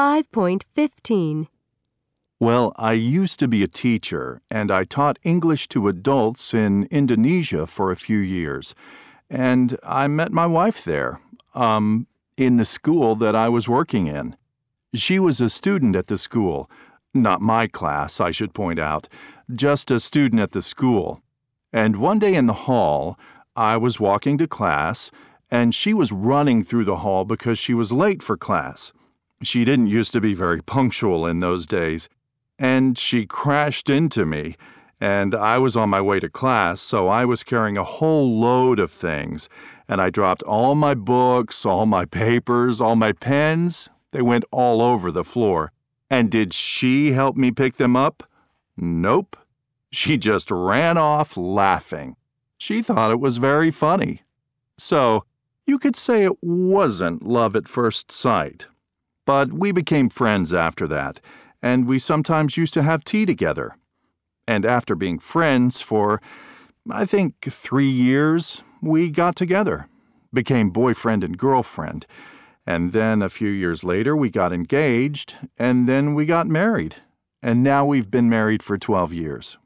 5.15. Well, I used to be a teacher, and I taught English to adults in Indonesia for a few years. And I met my wife there, um, in the school that I was working in. She was a student at the school. Not my class, I should point out, just a student at the school. And one day in the hall, I was walking to class, and she was running through the hall because she was late for class. She didn't used to be very punctual in those days and she crashed into me. And I was on my way to class, so I was carrying a whole load of things. And I dropped all my books, all my papers, all my pens. They went all over the floor. And did she help me pick them up? Nope. She just ran off laughing. She thought it was very funny. So, you could say it wasn't love at first sight. But we became friends after that, and we sometimes used to have tea together. And after being friends for, I think, three years, we got together, became boyfriend and girlfriend. And then a few years later, we got engaged, and then we got married. And now we've been married for 12 years.